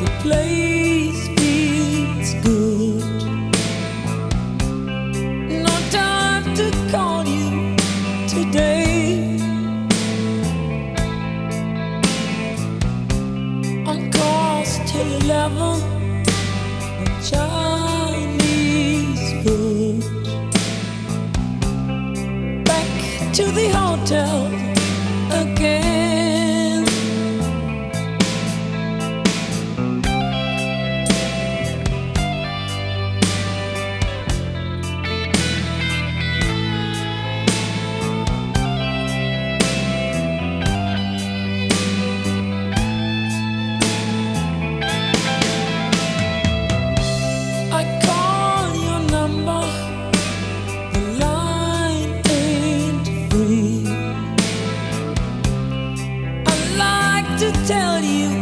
The place feels good. No time to call you today. On calls till eleven. to tell you.